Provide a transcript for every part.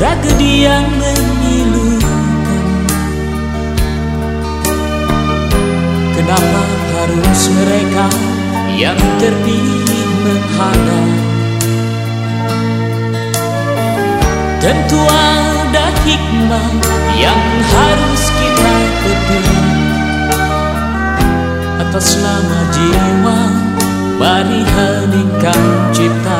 tragedi yang memilukan. Kenapa harus mereka yang terpilih menghadap Tentu ada hikmah yang harus kita petik Atas nama jiwa mari heningkan cipta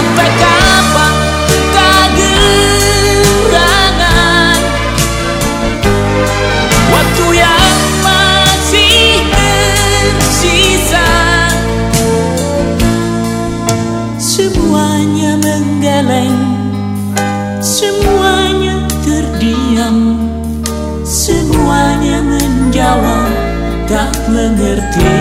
sampai kapan kegerangan waktu yang masih tersisa. Semuanya menggeleng Semuanya terdiam Semuanya menjawab Tak mengerti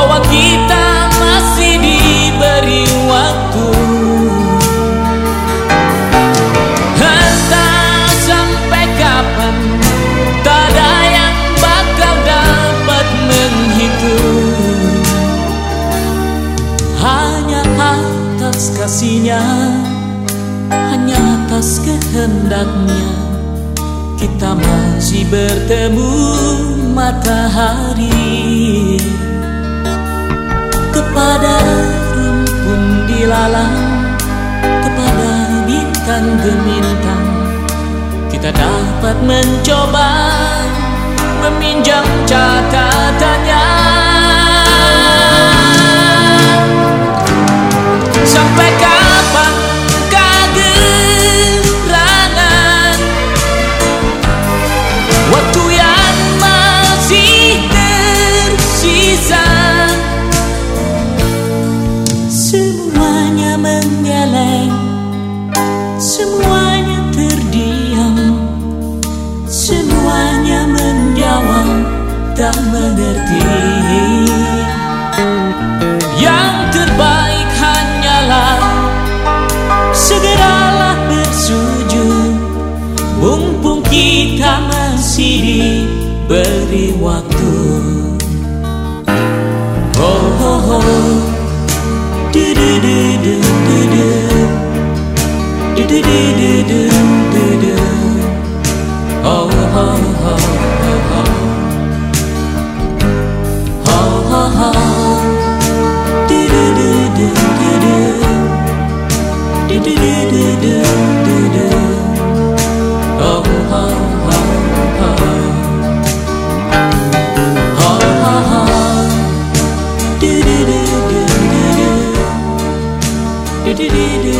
bahwa kita masih diberi waktu. Entah sampai kapan, tak ada yang bakal dapat menghitung. Hanya atas kasihnya, hanya atas kehendaknya kita masih bertemu matahari kepada rumpun dilalang kepada bintang gemintang. Kita dapat mencoba meminjam catatannya mengerti. Yang terbaik hanyalah Segeralah bersujud. Mumpung kita masih beri waktu. Oh oh oh Du du du du du. Du Du du du du du do do do do